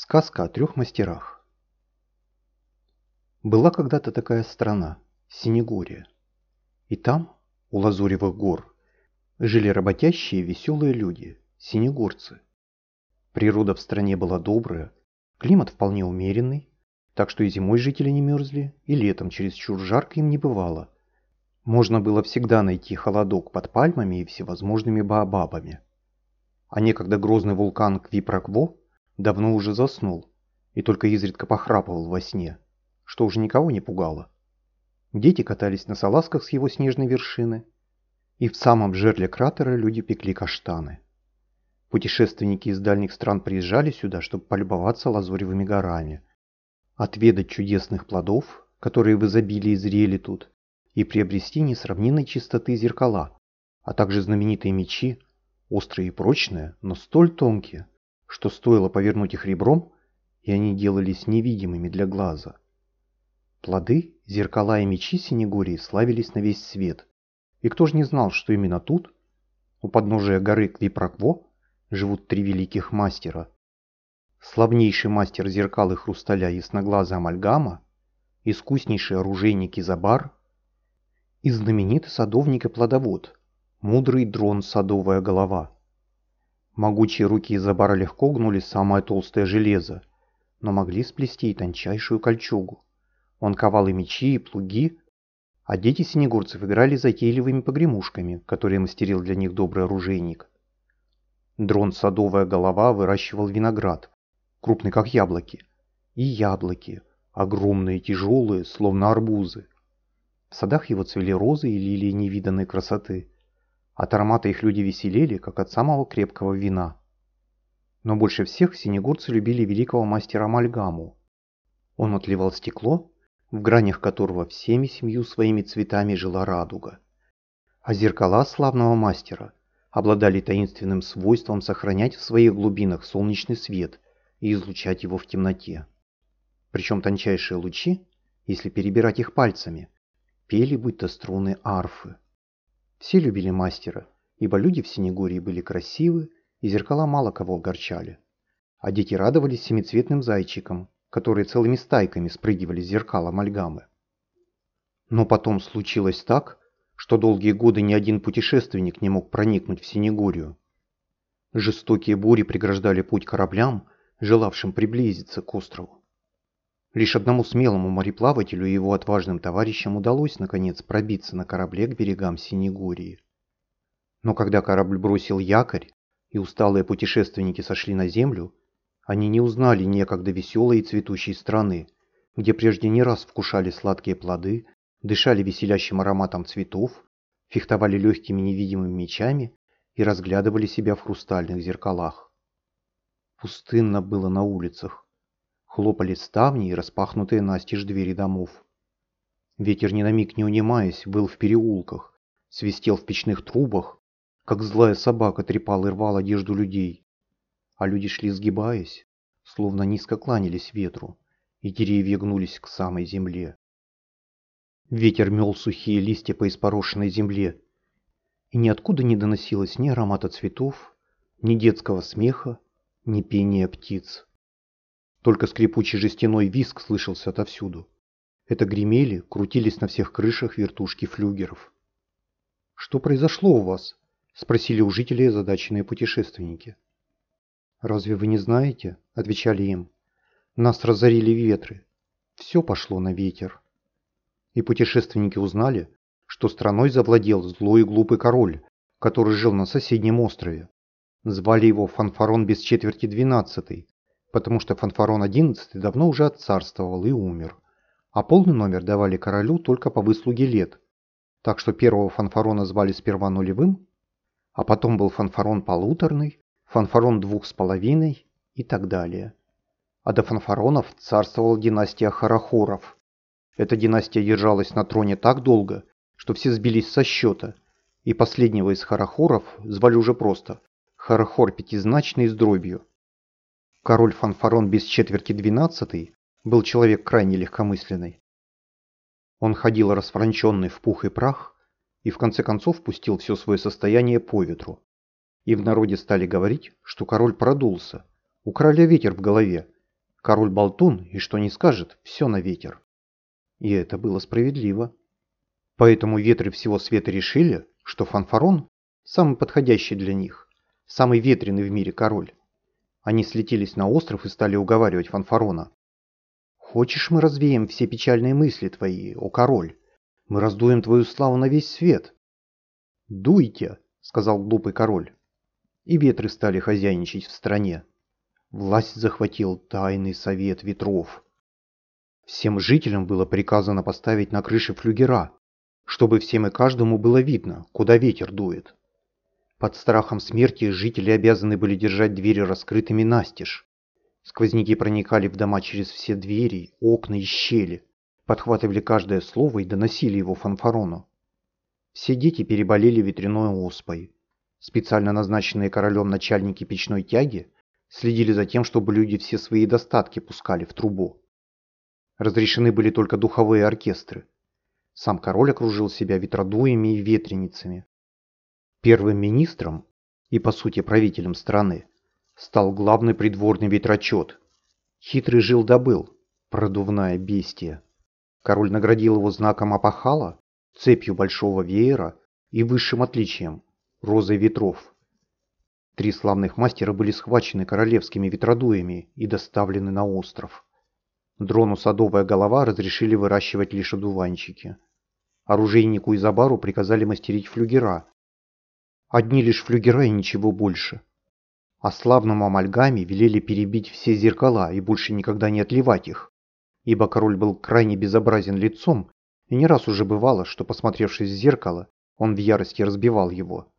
Сказка о трех мастерах. Была когда-то такая страна, Синегория. И там, у Лазуревых гор, жили работящие веселые люди, синегорцы. Природа в стране была добрая, климат вполне умеренный, так что и зимой жители не мерзли, и летом чересчур жарко им не бывало. Можно было всегда найти холодок под пальмами и всевозможными баобабами. А некогда грозный вулкан Квипрокво давно уже заснул и только изредка похрапывал во сне, что уже никого не пугало. Дети катались на салазках с его снежной вершины, и в самом жерле кратера люди пекли каштаны. Путешественники из дальних стран приезжали сюда, чтобы полюбоваться лазуревыми горами, отведать чудесных плодов, которые в изобилии зрели тут, и приобрести несравненной чистоты зеркала, а также знаменитые мечи, острые и прочные, но столь тонкие, что стоило повернуть их ребром, и они делались невидимыми для глаза. Плоды, зеркала и мечи Синегории славились на весь свет. И кто же не знал, что именно тут, у подножия горы Квипрокво, живут три великих мастера. Славнейший мастер зеркал и хрусталя ясноглаза Амальгама, искуснейший оружейник Изабар и знаменитый садовник и плодовод, мудрый дрон Садовая голова. Могучие руки Изабара легко гнули самое толстое железо, но могли сплести и тончайшую кольчугу. Он ковал и мечи, и плуги, а дети синегурцев играли затейливыми погремушками, которые мастерил для них добрый оружейник. Дрон Садовая голова выращивал виноград, крупный как яблоки, и яблоки, огромные, тяжелые, словно арбузы. В садах его цвели розы и лилии невиданной красоты – от аромата их люди веселели, как от самого крепкого вина. Но больше всех синегурцы любили великого мастера Амальгаму. Он отливал стекло, в гранях которого всеми семью своими цветами жила радуга. А зеркала славного мастера обладали таинственным свойством сохранять в своих глубинах солнечный свет и излучать его в темноте. Причем тончайшие лучи, если перебирать их пальцами, пели будто струны арфы. Все любили мастера, ибо люди в Синегории были красивы, и зеркала мало кого огорчали. А дети радовались семицветным зайчикам, которые целыми стайками спрыгивали с зеркала амальгамы. Но потом случилось так, что долгие годы ни один путешественник не мог проникнуть в Синегорию. Жестокие бури преграждали путь кораблям, желавшим приблизиться к острову. Лишь одному смелому мореплавателю и его отважным товарищам удалось, наконец, пробиться на корабле к берегам Синегории. Но когда корабль бросил якорь, и усталые путешественники сошли на землю, они не узнали некогда веселой и цветущей страны, где прежде не раз вкушали сладкие плоды, дышали веселящим ароматом цветов, фехтовали легкими невидимыми мечами и разглядывали себя в хрустальных зеркалах. Пустынно было на улицах, Хлопали ставни и распахнутые настежь двери домов. Ветер ни на миг не унимаясь, был в переулках, свистел в печных трубах, как злая собака трепал и рвал одежду людей. А люди шли сгибаясь, словно низко кланялись ветру, и деревья гнулись к самой земле. Ветер мел сухие листья по испорошенной земле, и ниоткуда не доносилось ни аромата цветов, ни детского смеха, ни пения птиц. Только скрипучий жестяной виск слышался отовсюду. Это гремели, крутились на всех крышах вертушки флюгеров. «Что произошло у вас?» – спросили у жителей озадаченные путешественники. «Разве вы не знаете?» – отвечали им. «Нас разорили ветры. Все пошло на ветер». И путешественники узнали, что страной завладел злой и глупый король, который жил на соседнем острове. Звали его Фанфарон без четверти двенадцатый, потому что Фанфарон XI давно уже отцарствовал и умер, а полный номер давали королю только по выслуге лет, так что первого Фанфарона звали сперва нулевым, а потом был Фанфарон полуторный, Фанфарон двух с половиной и так далее. А до Фанфаронов царствовала династия Харахоров. Эта династия держалась на троне так долго, что все сбились со счета, и последнего из Харахоров звали уже просто Харахор пятизначный с дробью. Король Фанфарон без четверти двенадцатый был человек крайне легкомысленный. Он ходил расфранченный в пух и прах и в конце концов пустил все свое состояние по ветру. И в народе стали говорить, что король продулся, у короля ветер в голове, Король болтун, и что не скажет, все на ветер. И это было справедливо. Поэтому ветры всего света решили, что Фанфарон – самый подходящий для них, самый ветреный в мире король. Они слетелись на остров и стали уговаривать Фанфарона. «Хочешь, мы развеем все печальные мысли твои, о король? Мы раздуем твою славу на весь свет». «Дуйте», — сказал глупый король. И ветры стали хозяйничать в стране. Власть захватил тайный совет ветров. Всем жителям было приказано поставить на крыше флюгера, чтобы всем и каждому было видно, куда ветер дует. Под страхом смерти жители обязаны были держать двери раскрытыми настежь. Сквозняки проникали в дома через все двери, окна и щели, подхватывали каждое слово и доносили его фанфарону. Все дети переболели ветряной оспой. Специально назначенные королем начальники печной тяги следили за тем, чтобы люди все свои достатки пускали в трубу. Разрешены были только духовые оркестры. Сам король окружил себя ветродуями и ветреницами, Первым министром и, по сути, правителем страны стал главный придворный ветрочет. Хитрый жил-добыл, продувная бестия. Король наградил его знаком Апахала, цепью большого веера и высшим отличием – розой ветров. Три славных мастера были схвачены королевскими ветродуями и доставлены на остров. Дрону садовая голова разрешили выращивать лишь одуванчики. Оружейнику Изабару приказали мастерить флюгера, Одни лишь флюгера и ничего больше. А славному амальгаме велели перебить все зеркала и больше никогда не отливать их, ибо король был крайне безобразен лицом, и не раз уже бывало, что, посмотревшись в зеркало, он в ярости разбивал его.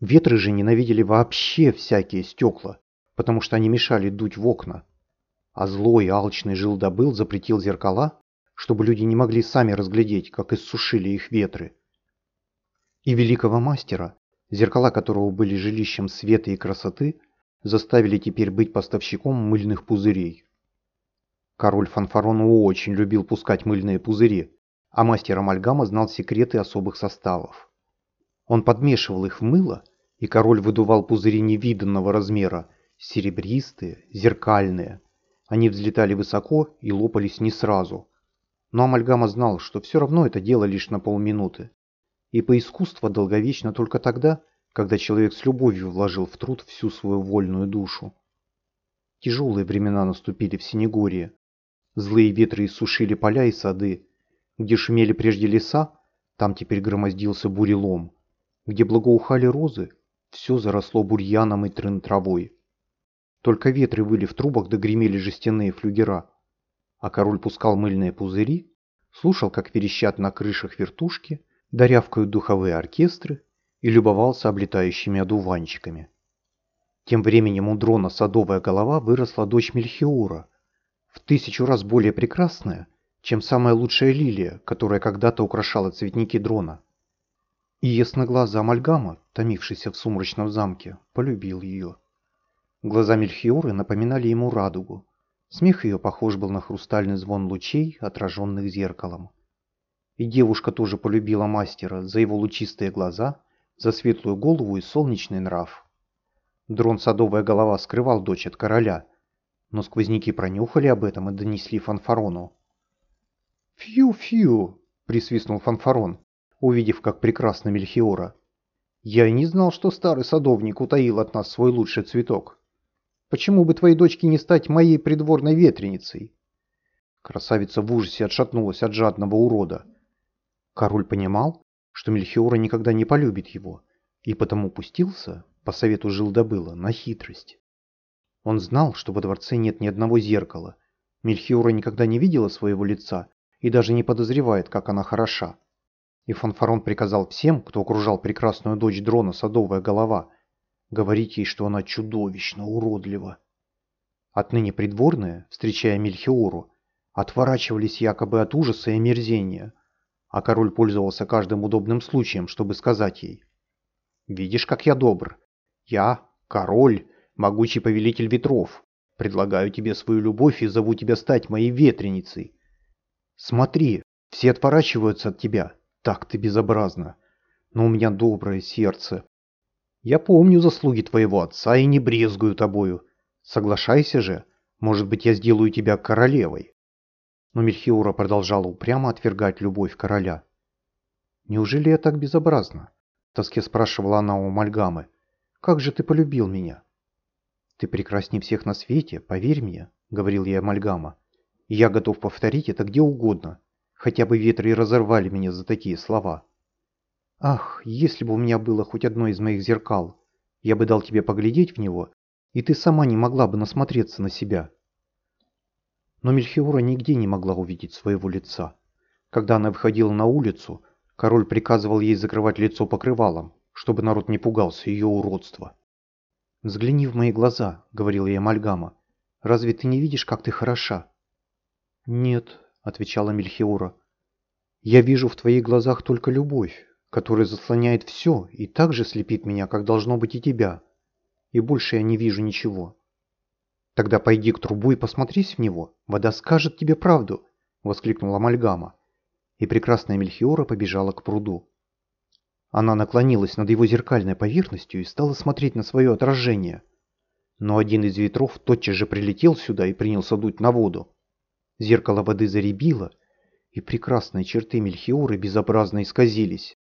Ветры же ненавидели вообще всякие стекла, потому что они мешали дуть в окна. А злой, алчный жил-добыл запретил зеркала, чтобы люди не могли сами разглядеть, как иссушили их ветры и великого мастера, зеркала которого были жилищем света и красоты, заставили теперь быть поставщиком мыльных пузырей. Король Фанфарону очень любил пускать мыльные пузыри, а мастер Амальгама знал секреты особых составов. Он подмешивал их в мыло, и король выдувал пузыри невиданного размера, серебристые, зеркальные. Они взлетали высоко и лопались не сразу. Но Амальгама знал, что все равно это дело лишь на полминуты ибо искусство долговечно только тогда, когда человек с любовью вложил в труд всю свою вольную душу. Тяжелые времена наступили в Синегорье. Злые ветры иссушили поля и сады. Где шумели прежде леса, там теперь громоздился бурелом. Где благоухали розы, все заросло бурьяном и трын травой. Только ветры выли в трубах да гремели жестяные флюгера. А король пускал мыльные пузыри, слушал, как верещат на крышах вертушки, дорявкают духовые оркестры и любовался облетающими одуванчиками. Тем временем у дрона садовая голова выросла дочь Мельхиура, в тысячу раз более прекрасная, чем самая лучшая лилия, которая когда-то украшала цветники дрона. И ясноглазый амальгама, томившийся в сумрачном замке, полюбил ее. Глаза Мельхиоры напоминали ему радугу. Смех ее похож был на хрустальный звон лучей, отраженных зеркалом. И девушка тоже полюбила мастера за его лучистые глаза, за светлую голову и солнечный нрав. Дрон Садовая голова скрывал дочь от короля, но сквозняки пронюхали об этом и донесли Фанфарону. «Фью-фью!» — присвистнул Фанфарон, увидев, как прекрасна Мельхиора. «Я и не знал, что старый садовник утаил от нас свой лучший цветок. Почему бы твоей дочке не стать моей придворной ветреницей?» Красавица в ужасе отшатнулась от жадного урода. Король понимал, что Мельхиора никогда не полюбит его, и потому пустился, по совету жил-добыла, на хитрость. Он знал, что во дворце нет ни одного зеркала. Мельхиора никогда не видела своего лица и даже не подозревает, как она хороша. И Фанфарон приказал всем, кто окружал прекрасную дочь дрона Садовая голова, говорить ей, что она чудовищно уродлива. Отныне придворные, встречая Мельхиору, отворачивались якобы от ужаса и омерзения – а король пользовался каждым удобным случаем, чтобы сказать ей. «Видишь, как я добр. Я, король, могучий повелитель ветров, предлагаю тебе свою любовь и зову тебя стать моей ветреницей. Смотри, все отворачиваются от тебя, так ты безобразно, но у меня доброе сердце. Я помню заслуги твоего отца и не брезгую тобою. Соглашайся же, Может быть, я сделаю тебя королевой. Но Мельхиора продолжала упрямо отвергать любовь короля. «Неужели я так безобразна?» — в тоске спрашивала она у Мальгамы. «Как же ты полюбил меня?» «Ты прекрасней всех на свете, поверь мне», — говорил ей Амальгама. «И я готов повторить это где угодно, хотя бы ветры и разорвали меня за такие слова». «Ах, если бы у меня было хоть одно из моих зеркал, я бы дал тебе поглядеть в него, и ты сама не могла бы насмотреться на себя». Но Мельхиора нигде не могла увидеть своего лица. Когда она выходила на улицу, король приказывал ей закрывать лицо покрывалом, чтобы народ не пугался ее уродства. «Взгляни в мои глаза», — говорила ей Амальгама. «Разве ты не видишь, как ты хороша?» «Нет», — отвечала Мельхиора. «Я вижу в твоих глазах только любовь, которая заслоняет все и так же слепит меня, как должно быть и тебя. И больше я не вижу ничего». «Тогда пойди к трубу и посмотрись в него, вода скажет тебе правду», — воскликнула Амальгама. И прекрасная Мельхиора побежала к пруду. Она наклонилась над его зеркальной поверхностью и стала смотреть на свое отражение. Но один из ветров тотчас же прилетел сюда и принялся дуть на воду. Зеркало воды заребило, и прекрасные черты Мельхиоры безобразно исказились.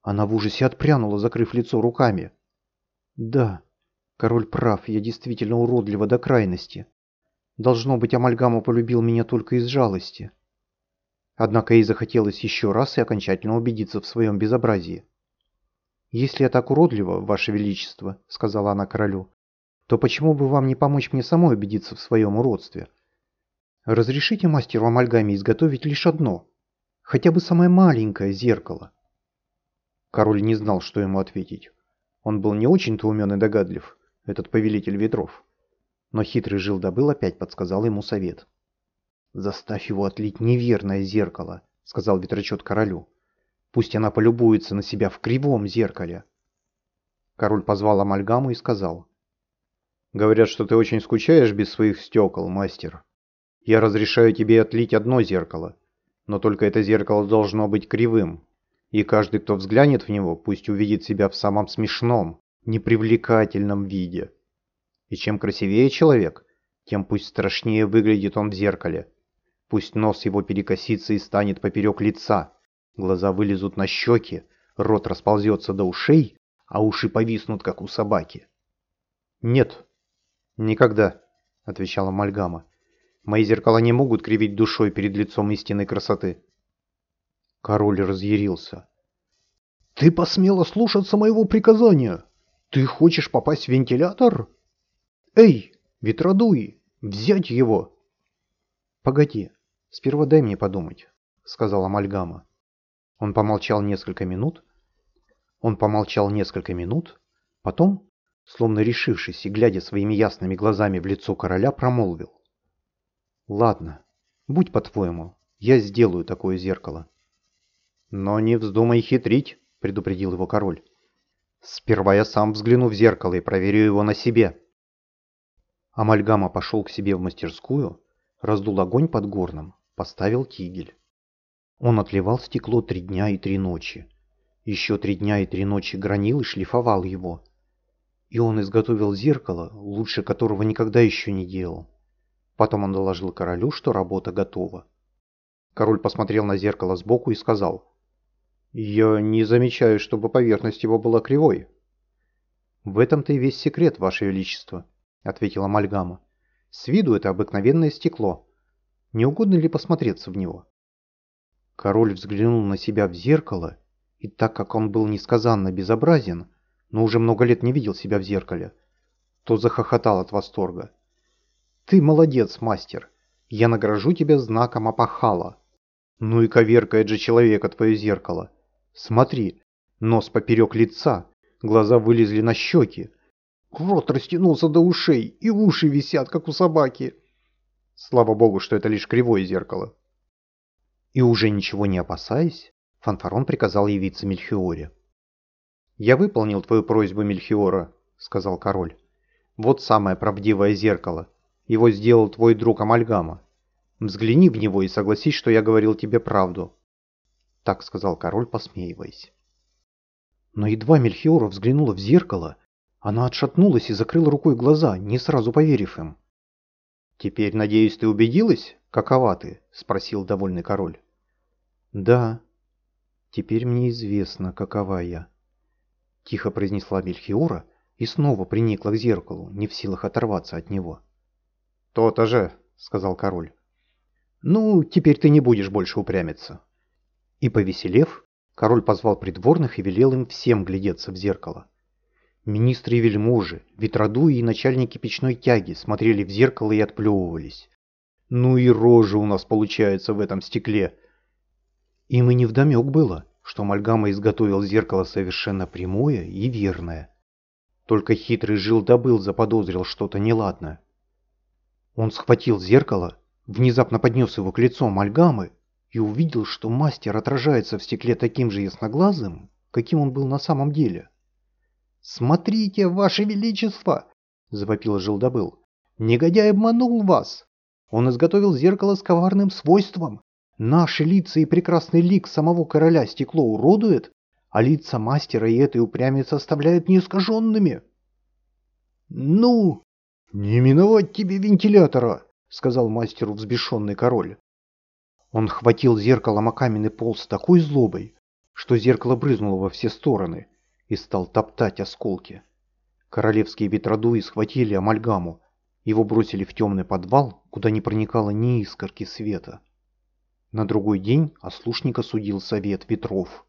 Она в ужасе отпрянула, закрыв лицо руками. «Да, король прав, я действительно уродлива до крайности. Должно быть, Амальгама полюбил меня только из жалости». Однако ей захотелось еще раз и окончательно убедиться в своем безобразии. «Если я так уродлива, Ваше Величество», — сказала она королю, «то почему бы вам не помочь мне самой убедиться в своем уродстве? Разрешите мастеру амальгаме изготовить лишь одно, хотя бы самое маленькое зеркало». Король не знал, что ему ответить. Он был не очень-то умен и догадлив, этот повелитель ветров. Но хитрый жил-добыл опять подсказал ему совет. «Заставь его отлить неверное зеркало», — сказал ветрочет королю. Пусть она полюбуется на себя в кривом зеркале. Король позвал амальгаму и сказал. «Говорят, что ты очень скучаешь без своих стекол, мастер. Я разрешаю тебе отлить одно зеркало, но только это зеркало должно быть кривым, и каждый, кто взглянет в него, пусть увидит себя в самом смешном, непривлекательном виде. И чем красивее человек, тем пусть страшнее выглядит он в зеркале. Пусть нос его перекосится и станет поперек лица, Глаза вылезут на щеки, рот расползется до ушей, а уши повиснут, как у собаки. «Нет, никогда», — отвечала Мальгама. «Мои зеркала не могут кривить душой перед лицом истинной красоты». Король разъярился. «Ты посмела слушаться моего приказания? Ты хочешь попасть в вентилятор? Эй, ветродуй, взять его!» «Погоди, сперва дай мне подумать», — сказала Мальгама. Он помолчал несколько минут. Он помолчал несколько минут, потом, словно решившись и глядя своими ясными глазами в лицо короля, промолвил. «Ладно, будь по-твоему, я сделаю такое зеркало». «Но не вздумай хитрить», — предупредил его король. «Сперва я сам взгляну в зеркало и проверю его на себе». Амальгама пошел к себе в мастерскую, раздул огонь под горном, поставил тигель. Он отливал стекло три дня и три ночи. Еще три дня и три ночи гранил и шлифовал его. И он изготовил зеркало, лучше которого никогда еще не делал. Потом он доложил королю, что работа готова. Король посмотрел на зеркало сбоку и сказал, «Я не замечаю, чтобы поверхность его была кривой». «В этом-то и весь секрет, Ваше Величество», — ответила Мальгама. «С виду это обыкновенное стекло. Не угодно ли посмотреться в него?» Король взглянул на себя в зеркало, и так как он был несказанно безобразен, но уже много лет не видел себя в зеркале, то захохотал от восторга. «Ты молодец, мастер! Я награжу тебя знаком Апахала!» «Ну и коверкает же человека твое зеркало! Смотри, нос поперек лица, глаза вылезли на щеки, рот растянулся до ушей, и уши висят, как у собаки!» Слава богу, что это лишь кривое зеркало. И уже ничего не опасаясь, Фанфарон приказал явиться Мельхиоре. «Я выполнил твою просьбу, Мельхиора», — сказал король. «Вот самое правдивое зеркало. Его сделал твой друг Амальгама. Взгляни в него и согласись, что я говорил тебе правду». Так сказал король, посмеиваясь. Но едва Мельхиора взглянула в зеркало, она отшатнулась и закрыла рукой глаза, не сразу поверив им. «Теперь, надеюсь, ты убедилась, какова ты?» — спросил довольный король. «Да, теперь мне известно, какова я», — тихо произнесла Мельхиора и снова приникла к зеркалу, не в силах оторваться от него. «То-то же», — сказал король. «Ну, теперь ты не будешь больше упрямиться». И повеселев, король позвал придворных и велел им всем глядеться в зеркало. Министры и вельможи, ветродуи и начальники печной тяги смотрели в зеркало и отплевывались. Ну и рожа у нас получается в этом стекле. Им и невдомек было, что Мальгама изготовил зеркало совершенно прямое и верное. Только хитрый жил добыл заподозрил что-то неладное. Он схватил зеркало, внезапно поднес его к лицу Амальгамы и увидел, что мастер отражается в стекле таким же ясноглазым, каким он был на самом деле. «Смотрите, ваше величество!» — завопил Жилдобыл. «Негодяй обманул вас! Он изготовил зеркало с коварным свойством. Наши лица и прекрасный лик самого короля стекло уродует, а лица мастера и этой упрямец оставляют неискаженными». «Ну, не миновать тебе вентилятора!» — сказал мастеру взбешенный король. Он хватил зеркалом о каменный пол с такой злобой, что зеркало брызнуло во все стороны — и стал топтать осколки. Королевские ветродуи схватили амальгаму, его бросили в темный подвал, куда не проникало ни искорки света. На другой день ослушника судил совет ветров.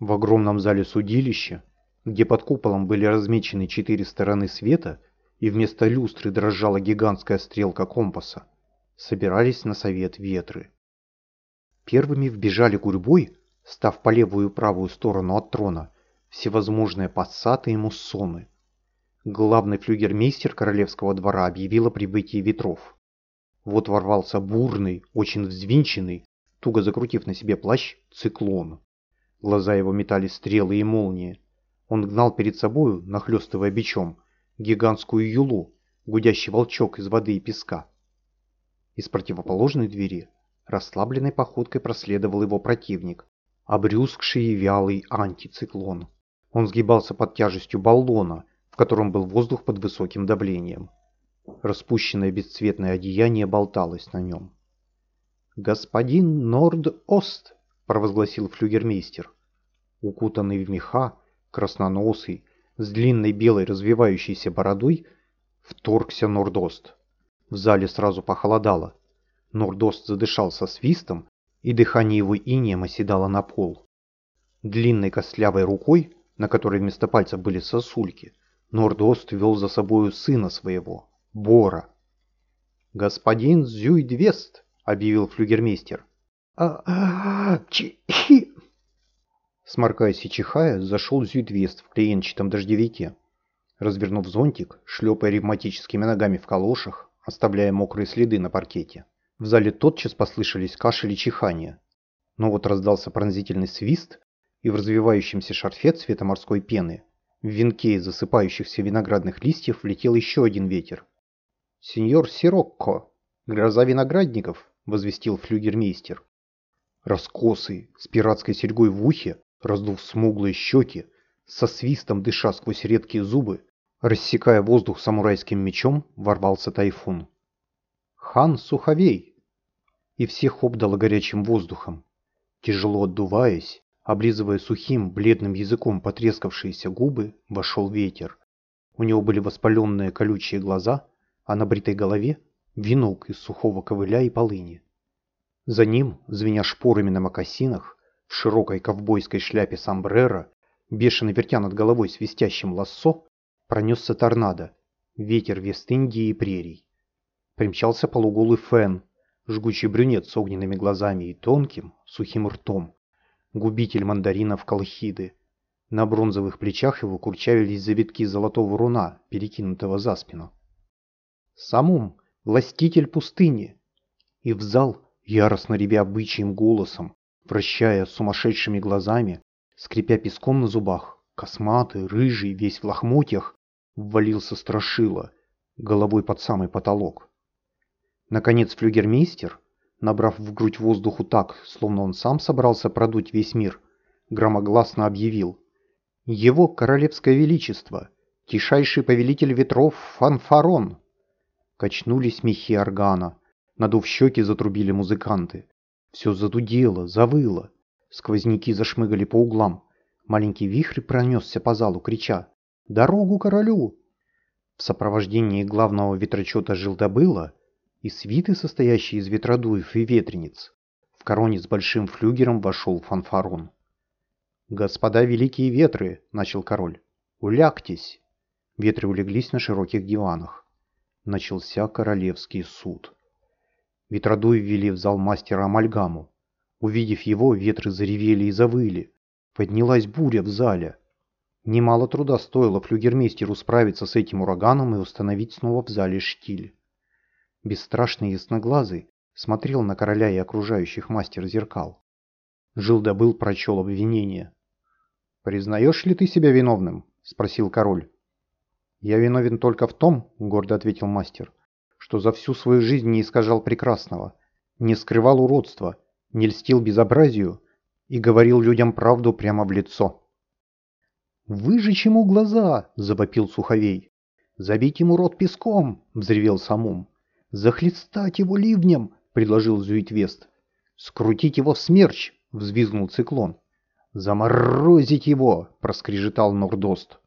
В огромном зале судилища, где под куполом были размечены четыре стороны света и вместо люстры дрожала гигантская стрелка компаса, собирались на совет ветры. Первыми вбежали гурьбой, став по левую и правую сторону от трона, всевозможные пассаты и муссоны. Главный флюгермейстер королевского двора объявил о прибытии ветров. Вот ворвался бурный, очень взвинченный, туго закрутив на себе плащ, циклон. Глаза его метали стрелы и молнии. Он гнал перед собою, нахлестывая бичом, гигантскую юлу, гудящий волчок из воды и песка. Из противоположной двери расслабленной походкой проследовал его противник, обрюзгший и вялый антициклон. Он сгибался под тяжестью баллона, в котором был воздух под высоким давлением. Распущенное бесцветное одеяние болталось на нем. «Господин Норд-Ост!» — провозгласил флюгермейстер. Укутанный в меха, красноносый, с длинной белой развивающейся бородой, вторгся Нордост. В зале сразу похолодало. Нордост задышал со свистом, и дыхание его инеем оседало на пол. Длинной костлявой рукой на которой вместо пальцев были сосульки, Нордост вел за собою сына своего, Бора. «Господин Зюйдвест», — объявил флюгермейстер. а а чихи Сморкаясь и чихая, зашел Зюйдвест в клиентчатом дождевике. Развернув зонтик, шлепая ревматическими ногами в калошах, оставляя мокрые следы на паркете. В зале тотчас послышались кашель и чихание. Но вот раздался пронзительный свист, и в развивающемся шарфе цвета морской пены, в венке из засыпающихся виноградных листьев влетел еще один ветер. «Сеньор Сирокко! Гроза виноградников!» — возвестил флюгермейстер. Раскосый, с пиратской серьгой в ухе, раздув смуглые щеки, со свистом дыша сквозь редкие зубы, рассекая воздух самурайским мечом, ворвался тайфун. «Хан Суховей!» И всех обдало горячим воздухом. Тяжело отдуваясь, Облизывая сухим, бледным языком потрескавшиеся губы, вошел ветер. У него были воспаленные колючие глаза, а на бритой голове венок из сухого ковыля и полыни. За ним, звеня шпорами на мокасинах, в широкой ковбойской шляпе сомбреро, бешено вертя над головой свистящим лассо, пронесся торнадо, ветер Вест-Индии и прерий. Примчался полуголый фен, жгучий брюнет с огненными глазами и тонким, сухим ртом, губитель мандаринов Колхиды. На бронзовых плечах его курчавились завитки золотого руна, перекинутого за спину. Самум, властитель пустыни. И в зал, яростно ревя бычьим голосом, вращая сумасшедшими глазами, скрипя песком на зубах, косматый, рыжий, весь в лохмотьях, ввалился страшило, головой под самый потолок. Наконец флюгермейстер, набрав в грудь воздуху так, словно он сам собрался продуть весь мир, громогласно объявил. «Его королевское величество, тишайший повелитель ветров Фанфарон!» Качнулись мехи органа. Надув щеки, затрубили музыканты. Все задудело, завыло. Сквозняки зашмыгали по углам. Маленький вихрь пронесся по залу, крича «Дорогу королю!». В сопровождении главного ветрочета Жилдобыла и свиты, состоящей из ветродуев и ветрениц, в короне с большим флюгером вошел фанфарон. «Господа великие ветры!» — начал король. «Улягтесь!» Ветры улеглись на широких диванах. Начался королевский суд. Ветродуй ввели в зал мастера амальгаму. Увидев его, ветры заревели и завыли. Поднялась буря в зале. Немало труда стоило флюгермейстеру справиться с этим ураганом и установить снова в зале штиль. Бесстрашный ясноглазый смотрел на короля и окружающих мастер зеркал. Жил-добыл прочел обвинение. «Признаешь ли ты себя виновным?» — спросил король. «Я виновен только в том, — гордо ответил мастер, — что за всю свою жизнь не искажал прекрасного, не скрывал уродства, не льстил безобразию и говорил людям правду прямо в лицо. «Выжечь ему глаза!» – завопил Суховей. «Забить ему рот песком!» – взревел Самум. «Захлестать его ливнем!» – предложил Зюитвест. «Скрутить его в смерч!» – взвизгнул Циклон. «Заморозить его!» – проскрежетал Нордост.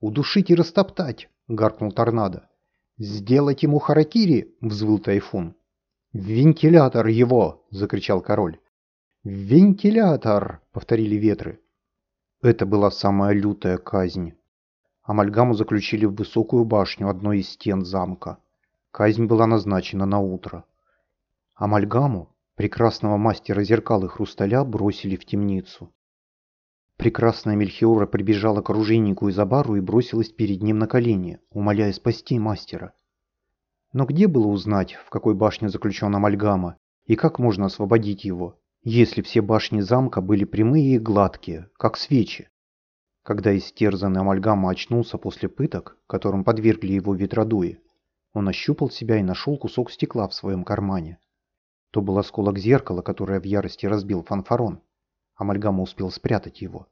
«Удушить и растоптать!» – гаркнул Торнадо. «Сделать ему харакири!» – взвыл Тайфун. «Вентилятор его!» – закричал король. «Вентилятор!» — повторили ветры. Это была самая лютая казнь. Амальгаму заключили в высокую башню одной из стен замка. Казнь была назначена на утро. Амальгаму, прекрасного мастера зеркал и хрусталя, бросили в темницу. Прекрасная Мельхиора прибежала к оружейнику Изабару и бросилась перед ним на колени, умоляя спасти мастера. Но где было узнать, в какой башне заключен Амальгама, и как можно освободить его? если все башни замка были прямые и гладкие, как свечи. Когда истерзанный амальгама очнулся после пыток, которым подвергли его ветродуи, он ощупал себя и нашел кусок стекла в своем кармане. То был осколок зеркала, которое в ярости разбил фанфарон. Амальгама успел спрятать его.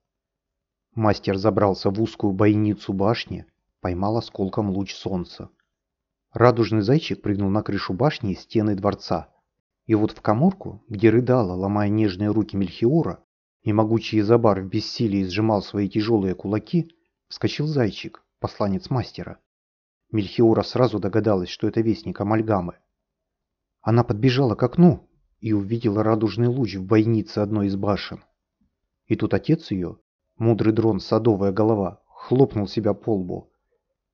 Мастер забрался в узкую бойницу башни, поймал осколком луч солнца. Радужный зайчик прыгнул на крышу башни и стены дворца, и вот в коморку, где рыдала, ломая нежные руки Мельхиора, и могучий Изабар в бессилии сжимал свои тяжелые кулаки, вскочил зайчик, посланец мастера. Мельхиора сразу догадалась, что это вестник Амальгамы. Она подбежала к окну и увидела радужный луч в бойнице одной из башен. И тут отец ее, мудрый дрон Садовая голова, хлопнул себя по лбу.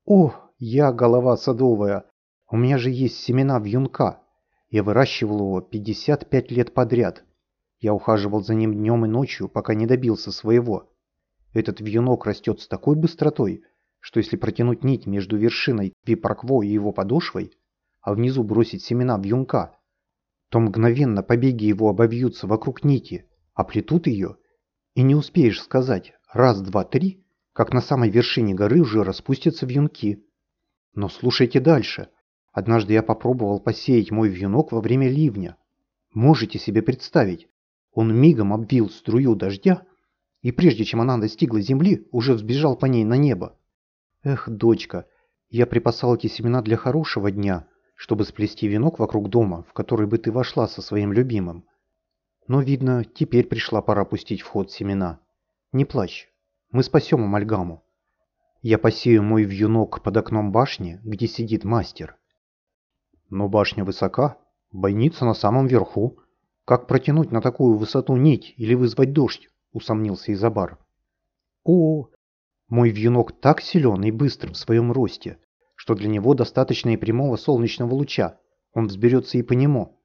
«О, я голова садовая! У меня же есть семена вьюнка!» Я выращивал его 55 лет подряд. Я ухаживал за ним днем и ночью, пока не добился своего. Этот вьюнок растет с такой быстротой, что если протянуть нить между вершиной Випаркво и его подошвой, а внизу бросить семена вьюнка, то мгновенно побеги его обовьются вокруг нити, оплетут ее, и не успеешь сказать «раз, два, три», как на самой вершине горы уже распустятся вьюнки. Но слушайте дальше – Однажды я попробовал посеять мой вьюнок во время ливня. Можете себе представить? Он мигом обвил струю дождя, и прежде чем она достигла земли, уже взбежал по ней на небо. Эх, дочка, я припасал эти семена для хорошего дня, чтобы сплести венок вокруг дома, в который бы ты вошла со своим любимым. Но, видно, теперь пришла пора пустить в ход семена. Не плачь, мы спасем амальгаму. Я посею мой вьюнок под окном башни, где сидит мастер. Но башня высока, бойница на самом верху. Как протянуть на такую высоту нить или вызвать дождь? Усомнился Изабар. О, мой вьюнок так силен и быстр в своем росте, что для него достаточно и прямого солнечного луча. Он взберется и по нему.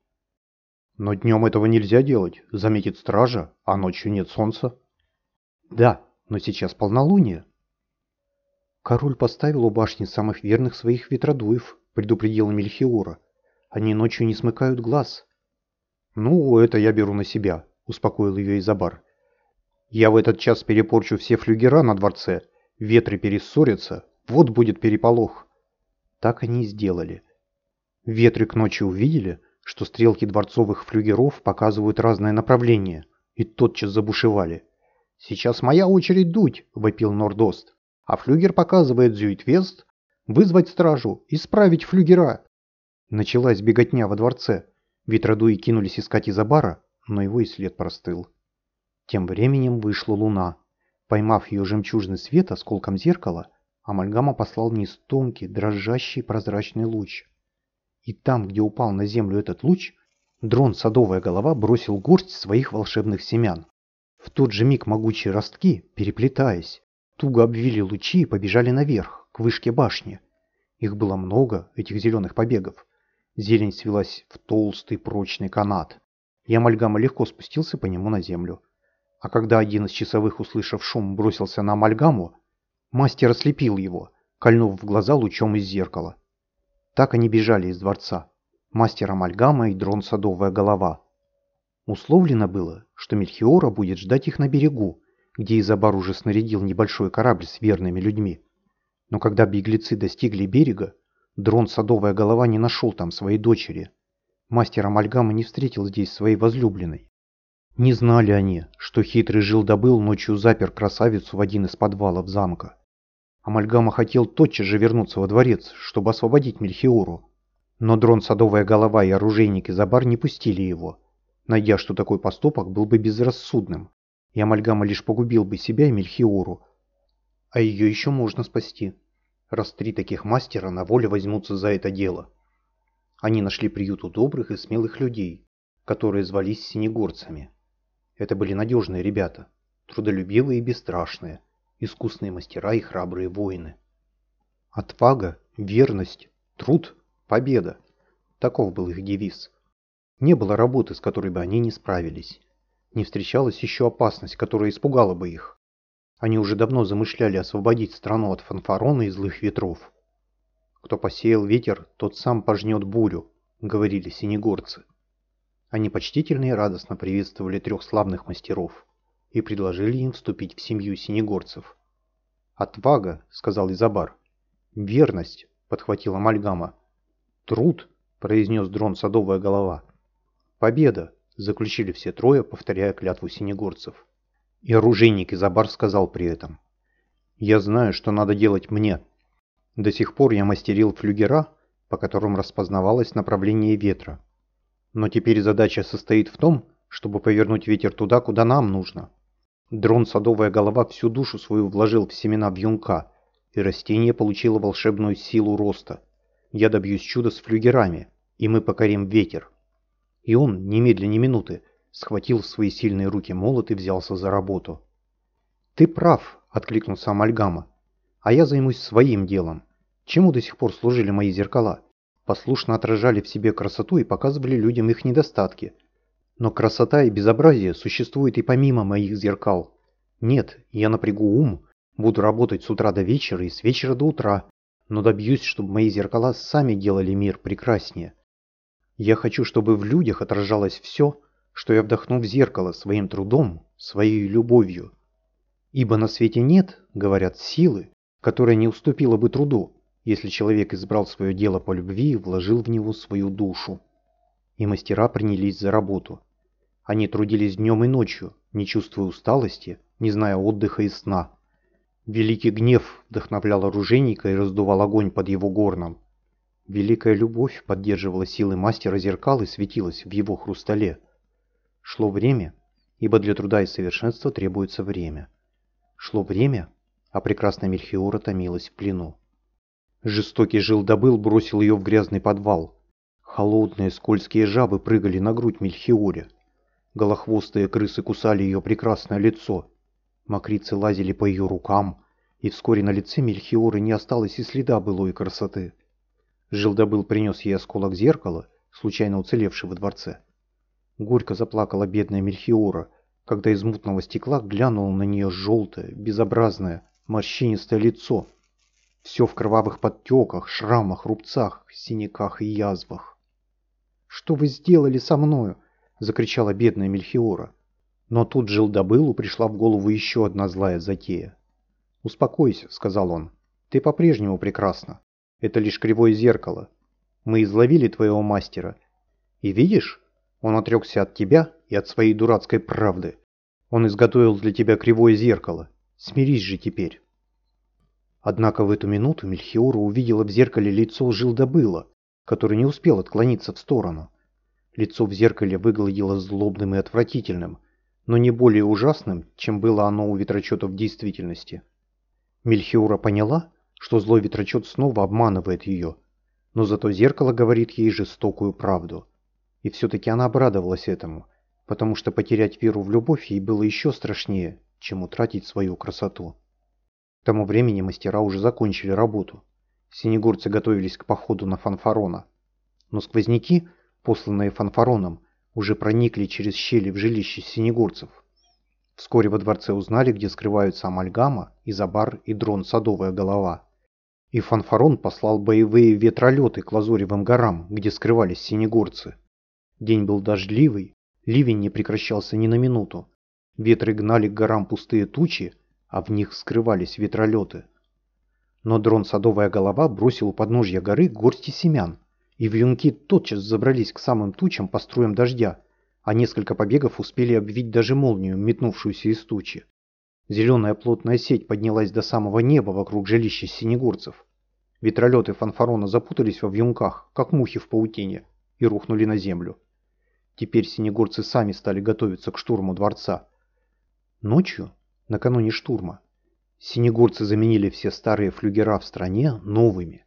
Но днем этого нельзя делать, заметит стража, а ночью нет солнца. Да, но сейчас полнолуние. Король поставил у башни самых верных своих ветродуев, предупредила Мельхиора. Они ночью не смыкают глаз. Ну, это я беру на себя, успокоил ее Изабар. Я в этот час перепорчу все флюгера на дворце, ветры перессорятся, вот будет переполох. Так они и сделали. Ветры к ночи увидели, что стрелки дворцовых флюгеров показывают разное направление, и тотчас забушевали. «Сейчас моя очередь дуть!» — вопил Нордост. «А флюгер показывает Зюитвест, вызвать стражу, исправить флюгера. Началась беготня во дворце. Ветродуи кинулись искать Изабара, но его и след простыл. Тем временем вышла луна. Поймав ее жемчужный свет осколком зеркала, Амальгама послал вниз тонкий, дрожащий прозрачный луч. И там, где упал на землю этот луч, дрон Садовая голова бросил горсть своих волшебных семян. В тот же миг могучие ростки, переплетаясь, туго обвили лучи и побежали наверх, к вышке башни. Их было много, этих зеленых побегов. Зелень свелась в толстый прочный канат, и Амальгама легко спустился по нему на землю. А когда один из часовых, услышав шум, бросился на Амальгаму, мастер ослепил его, кольнув в глаза лучом из зеркала. Так они бежали из дворца. Мастер Амальгама и дрон Садовая голова. Условлено было, что Мельхиора будет ждать их на берегу, где Изабар уже снарядил небольшой корабль с верными людьми. Но когда беглецы достигли берега, дрон Садовая голова не нашел там своей дочери. Мастер Амальгама не встретил здесь своей возлюбленной. Не знали они, что хитрый жил-добыл ночью запер красавицу в один из подвалов замка. Амальгама хотел тотчас же вернуться во дворец, чтобы освободить Мельхиору. Но дрон Садовая голова и оружейник Изабар не пустили его, найдя, что такой поступок был бы безрассудным, и Амальгама лишь погубил бы себя и Мельхиору. А ее еще можно спасти, раз три таких мастера на воле возьмутся за это дело. Они нашли приют у добрых и смелых людей, которые звались синегорцами. Это были надежные ребята, трудолюбивые и бесстрашные, искусные мастера и храбрые воины. Отвага, верность, труд, победа. Таков был их девиз. Не было работы, с которой бы они не справились. Не встречалась еще опасность, которая испугала бы их. Они уже давно замышляли освободить страну от фанфарона и злых ветров. «Кто посеял ветер, тот сам пожнет бурю», — говорили синегорцы. Они почтительно и радостно приветствовали трех славных мастеров и предложили им вступить в семью синегорцев. «Отвага», — сказал Изабар. «Верность», — подхватила Мальгама. «Труд», — произнес дрон Садовая голова. «Победа», — заключили все трое, повторяя клятву синегорцев. И оружейник Изабар сказал при этом. «Я знаю, что надо делать мне. До сих пор я мастерил флюгера, по которым распознавалось направление ветра. Но теперь задача состоит в том, чтобы повернуть ветер туда, куда нам нужно. Дрон Садовая голова всю душу свою вложил в семена вьюнка, и растение получило волшебную силу роста. Я добьюсь чуда с флюгерами, и мы покорим ветер. И он, немедленно ни минуты, схватил в свои сильные руки молот и взялся за работу. «Ты прав», — откликнулся Амальгама. «А я займусь своим делом. Чему до сих пор служили мои зеркала? Послушно отражали в себе красоту и показывали людям их недостатки. Но красота и безобразие существуют и помимо моих зеркал. Нет, я напрягу ум, буду работать с утра до вечера и с вечера до утра, но добьюсь, чтобы мои зеркала сами делали мир прекраснее. Я хочу, чтобы в людях отражалось все, что я вдохну в зеркало своим трудом, своей любовью. Ибо на свете нет, говорят, силы, которая не уступила бы труду если человек избрал свое дело по любви и вложил в него свою душу. И мастера принялись за работу. Они трудились днем и ночью, не чувствуя усталости, не зная отдыха и сна. Великий гнев вдохновлял оружейника и раздувал огонь под его горном. Великая любовь поддерживала силы мастера зеркал и светилась в его хрустале. Шло время, ибо для труда и совершенства требуется время. Шло время, а прекрасная Мельхиора томилась в плену. Жестокий жил-добыл бросил ее в грязный подвал. Холодные скользкие жабы прыгали на грудь Мельхиоре. Голохвостые крысы кусали ее прекрасное лицо. Мокрицы лазили по ее рукам, и вскоре на лице Мельхиоры не осталось и следа былой красоты. Жил-добыл принес ей осколок зеркала, случайно уцелевший во дворце. Горько заплакала бедная Мельхиора, когда из мутного стекла глянуло на нее желтое, безобразное, морщинистое лицо, все в кровавых подтеках, шрамах, рубцах, синяках и язвах. «Что вы сделали со мною?» — закричала бедная Мельхиора. Но тут Жилдобылу пришла в голову еще одна злая затея. «Успокойся», — сказал он. «Ты по-прежнему прекрасна. Это лишь кривое зеркало. Мы изловили твоего мастера. И видишь, он отрекся от тебя и от своей дурацкой правды. Он изготовил для тебя кривое зеркало. Смирись же теперь». Однако в эту минуту Мельхиора увидела в зеркале лицо Жилдобыла, который не успел отклониться в сторону. Лицо в зеркале выглядело злобным и отвратительным, но не более ужасным, чем было оно у ветрочета в действительности. Мельхиура поняла, что злой ветрочет снова обманывает ее, но зато зеркало говорит ей жестокую правду. И все-таки она обрадовалась этому, потому что потерять веру в любовь ей было еще страшнее, чем утратить свою красоту. К тому времени мастера уже закончили работу. Синегорцы готовились к походу на Фанфарона. Но сквозняки, посланные Фанфароном, уже проникли через щели в жилище синегорцев. Вскоре во дворце узнали, где скрываются Амальгама, Изабар и дрон Садовая голова. И Фанфарон послал боевые ветролеты к Лазоревым горам, где скрывались синегорцы. День был дождливый, ливень не прекращался ни на минуту. Ветры гнали к горам пустые тучи, а в них скрывались ветролеты. Но дрон Садовая голова бросил у подножья горы горсти семян, и вьюнки тотчас забрались к самым тучам по струям дождя, а несколько побегов успели обвить даже молнию, метнувшуюся из тучи. Зеленая плотная сеть поднялась до самого неба вокруг жилища синегорцев. Ветролеты фанфарона запутались во вьюнках, как мухи в паутине, и рухнули на землю. Теперь синегорцы сами стали готовиться к штурму дворца. Ночью накануне штурма. Синегорцы заменили все старые флюгера в стране новыми.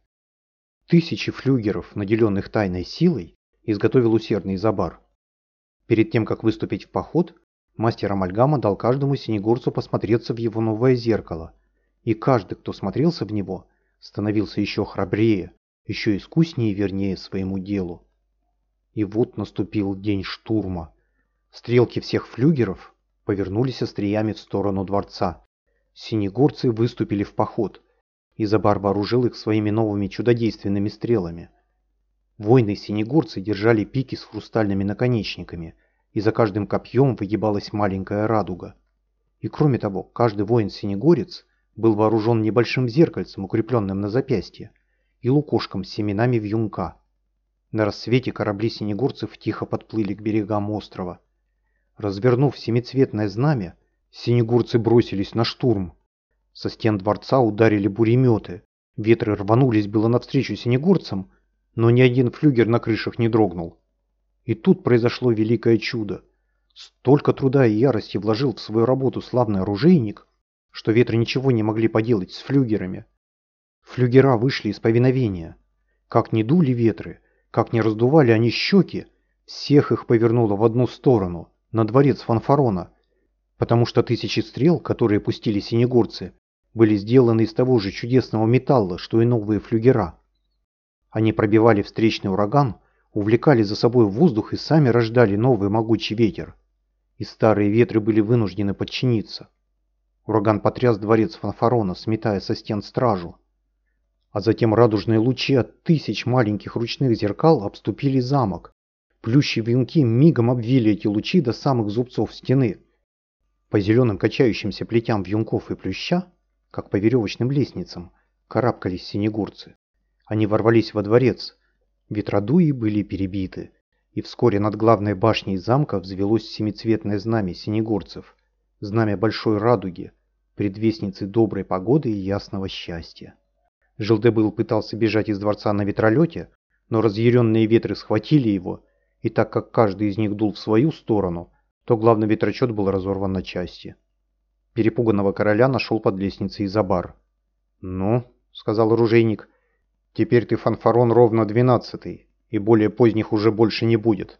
Тысячи флюгеров, наделенных тайной силой, изготовил усердный Забар. Перед тем, как выступить в поход, мастер Амальгама дал каждому синегорцу посмотреться в его новое зеркало. И каждый, кто смотрелся в него, становился еще храбрее, еще искуснее и вернее своему делу. И вот наступил день штурма. Стрелки всех флюгеров повернулись остриями в сторону дворца. Синегорцы выступили в поход. Изабар вооружил их своими новыми чудодейственными стрелами. Воины-синегорцы держали пики с хрустальными наконечниками, и за каждым копьем выгибалась маленькая радуга. И кроме того, каждый воин-синегорец был вооружен небольшим зеркальцем, укрепленным на запястье, и лукошком с семенами вьюнка. На рассвете корабли синегорцев тихо подплыли к берегам острова. Развернув семицветное знамя, синегурцы бросились на штурм. Со стен дворца ударили буреметы. Ветры рванулись было навстречу синегурцам, но ни один флюгер на крышах не дрогнул. И тут произошло великое чудо. Столько труда и ярости вложил в свою работу славный оружейник, что ветры ничего не могли поделать с флюгерами. Флюгера вышли из повиновения. Как не дули ветры, как не раздували они щеки, всех их повернуло в одну сторону, на дворец Фанфарона, потому что тысячи стрел, которые пустили синегорцы, были сделаны из того же чудесного металла, что и новые флюгера. Они пробивали встречный ураган, увлекали за собой воздух и сами рождали новый могучий ветер. И старые ветры были вынуждены подчиниться. Ураган потряс дворец Фанфарона, сметая со стен стражу. А затем радужные лучи от тысяч маленьких ручных зеркал обступили замок, Плющи венки мигом обвили эти лучи до самых зубцов стены. По зеленым качающимся плетям вьюнков и плюща, как по веревочным лестницам, карабкались синегурцы. Они ворвались во дворец. Ветродуи были перебиты, и вскоре над главной башней замка взвелось семицветное знамя синегурцев, знамя большой радуги, предвестницы доброй погоды и ясного счастья. Желдебыл пытался бежать из дворца на ветролете, но разъяренные ветры схватили его и так как каждый из них дул в свою сторону, то главный ветрочет был разорван на части. Перепуганного короля нашел под лестницей Изабар. «Ну», — сказал оружейник, — «теперь ты фанфарон ровно двенадцатый, и более поздних уже больше не будет».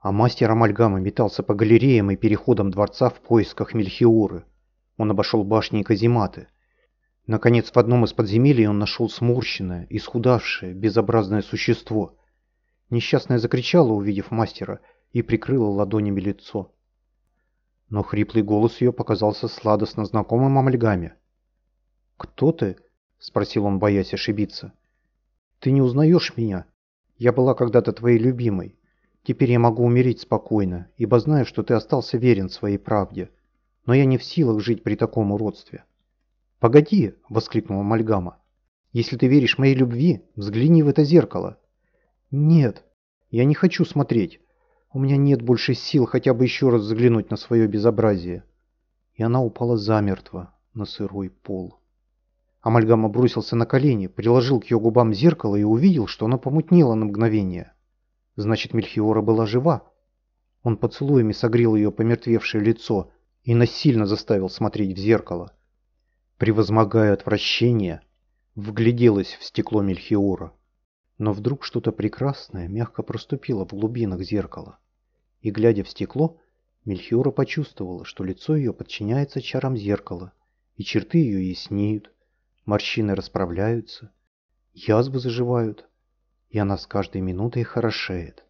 А мастер Амальгама метался по галереям и переходам дворца в поисках Мельхиоры. Он обошел башни и казематы. Наконец, в одном из подземелий он нашел сморщенное, исхудавшее, безобразное существо — Несчастная закричала, увидев мастера, и прикрыла ладонями лицо. Но хриплый голос ее показался сладостно знакомым амальгаме. «Кто ты?» — спросил он, боясь ошибиться. «Ты не узнаешь меня? Я была когда-то твоей любимой. Теперь я могу умереть спокойно, ибо знаю, что ты остался верен своей правде. Но я не в силах жить при таком уродстве». «Погоди!» — воскликнула Амальгама. «Если ты веришь моей любви, взгляни в это зеркало. «Нет, я не хочу смотреть. У меня нет больше сил хотя бы еще раз взглянуть на свое безобразие». И она упала замертво на сырой пол. Амальгама бросился на колени, приложил к ее губам зеркало и увидел, что оно помутнело на мгновение. Значит, Мельхиора была жива. Он поцелуями согрел ее помертвевшее лицо и насильно заставил смотреть в зеркало. Превозмогая отвращение, вгляделась в стекло Мельхиора. Но вдруг что-то прекрасное мягко проступило в глубинах зеркала. И, глядя в стекло, Мельхиора почувствовала, что лицо ее подчиняется чарам зеркала, и черты ее яснеют, морщины расправляются, язвы заживают, и она с каждой минутой хорошеет.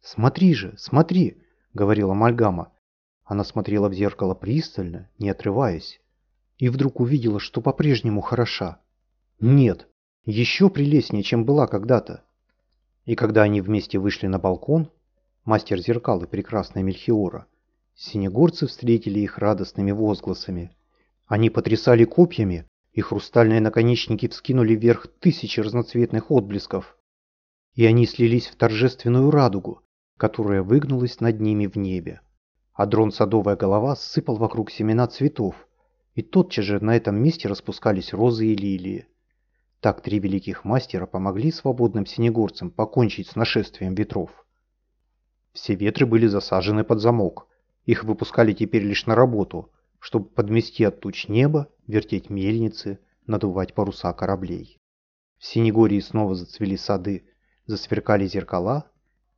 «Смотри же, смотри!» — говорила Мальгама. Она смотрела в зеркало пристально, не отрываясь, и вдруг увидела, что по-прежнему хороша. Нет, еще прелестнее, чем была когда-то. И когда они вместе вышли на балкон, мастер зеркал и прекрасная Мельхиора, синегорцы встретили их радостными возгласами. Они потрясали копьями, и хрустальные наконечники вскинули вверх тысячи разноцветных отблесков. И они слились в торжественную радугу, которая выгнулась над ними в небе. А дрон-садовая голова сыпал вокруг семена цветов, и тотчас же на этом месте распускались розы и лилии. Так три великих мастера помогли свободным синегорцам покончить с нашествием ветров. Все ветры были засажены под замок. Их выпускали теперь лишь на работу, чтобы подмести от туч небо, вертеть мельницы, надувать паруса кораблей. В Синегории снова зацвели сады, засверкали зеркала,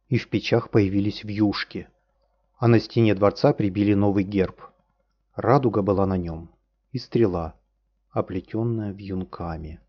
и в печах появились вьюшки. А на стене дворца прибили новый герб. Радуга была на нем, и стрела, оплетенная вьюнками.